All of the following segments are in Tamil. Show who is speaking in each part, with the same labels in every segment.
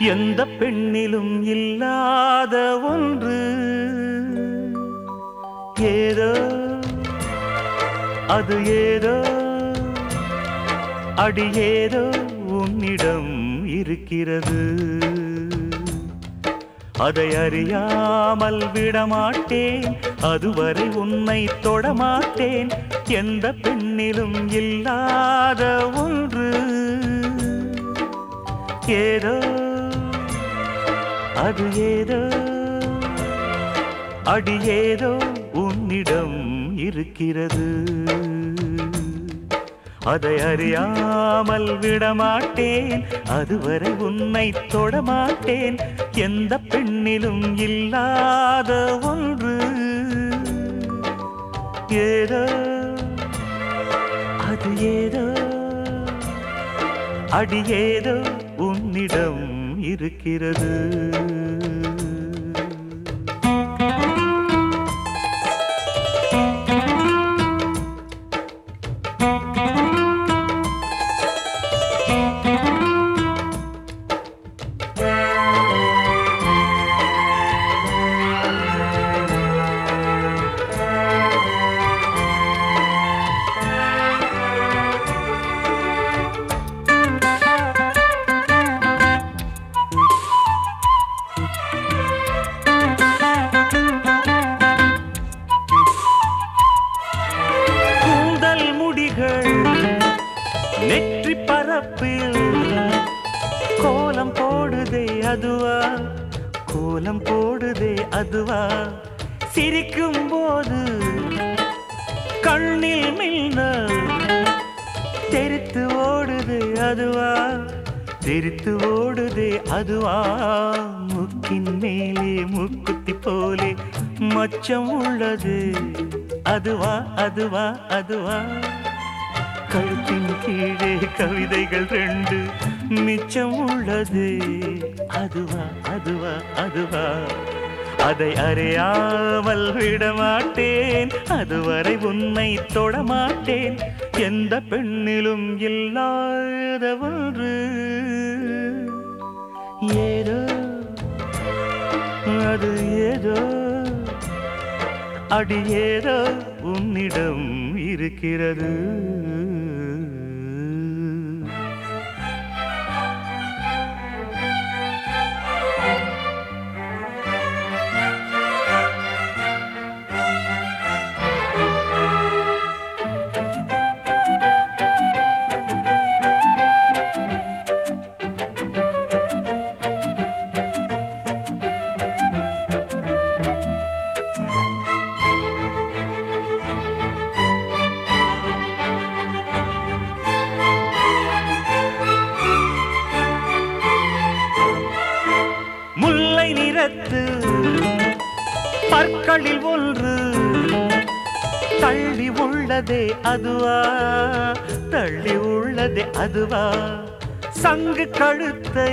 Speaker 1: எந்த பெண்ணிலும் இல்லாத ஒன்று. ஏதோ அது ஏதோ அடி ஏதோ உன்னிடம் இருக்கிறது. அதை அறியாமல் விடமாட்டேன் அதுவரை உன்னை தொடமாட்டேன். எந்த பெண்ணிலும் இல்லாத ஒன்று. ஏதோ அது ஏதோ அடி ஏதோ உன்னிடம் இருக்கிறது. அதை அறியாமல் விடமாட்டேன் அதுவரை உன்னை தொடமாட்டேன். எந்த பெண்ணிலும் இல்லாத ஒன்று ஏதோ அது ஏதோ அடி ஏதோ உன்னிடம் இருக்கிறது. கூந்தல் கோலம் போடுதே அதுவா? சிரிக்கும் போது கண்ணில் மின்னல் தெரித்து ஓடுது அதுவா? தெரித்து ஓடுது அதுவா? முக்கின் மேலே முக்குத்தி போலே மச்சம் உள்ளது. அதுவா அதுவா அதுவா? கழுத்தின் கீழே கவிதைகள் ரெண்டு. மிச்சம் உள்ளது. அதுவா அதுவா அதுவா. அதை அறியாமல் விடமாட்டேன். அதுவரை உன்னை தொடமாட்டேன். எந்த பெண்ணிலும் இல்லாத ஒன்று ஏதோ அது ஏதோ அடி ஏதோ உன்னிடம் இருக்கிறது. முல்லை நிறத்து பற்களில் ஒன்று தள்ளி உள்ளதே அதுவா? தள்ளி உள்ளதே அதுவா? சங்கு கழுத்தை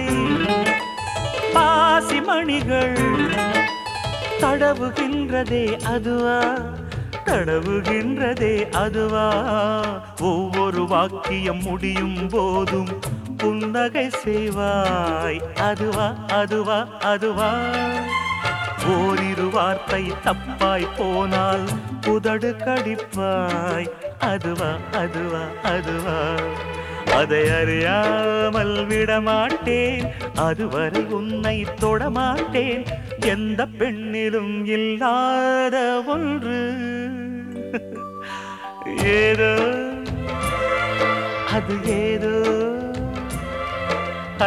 Speaker 1: பாசி மணிகள் தடவுகின்றதே அதுவா? தடவுகின்றதே அதுவா? ஒவ்வொரு வாக்கியம் முடியும் போதும் புன்னகை செய்வாய் அதுவா அதுவா அதுவா? ஓரிரு வார்த்தை தப்பாய் போனால் புதடு கடிப்பாய். அதுவா அதுவா அதுவா? அதை அறியாமல் விடமாட்டேன். அதுவரை உன்னை தொடமாட்டேன். எந்த பெண்ணிலும் இல்லாத ஒன்று. ஏதோ அது ஏதோ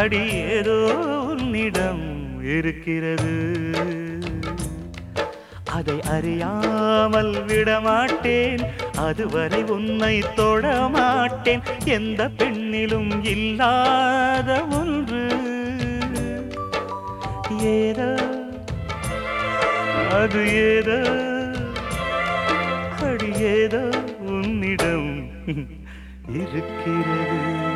Speaker 1: அடி ஏதோ உன்னிடம் இருக்கிறது. அதை அறியாமல் விடமாட்டேன். அதுவரை உன்னை தொடமாட்டேன். எந்த பெண்ணிலும் இல்லாத ஒன்று. ஏதோ அது ஏதோ அடி ஏதோ உன்னிடம் இருக்கிறது.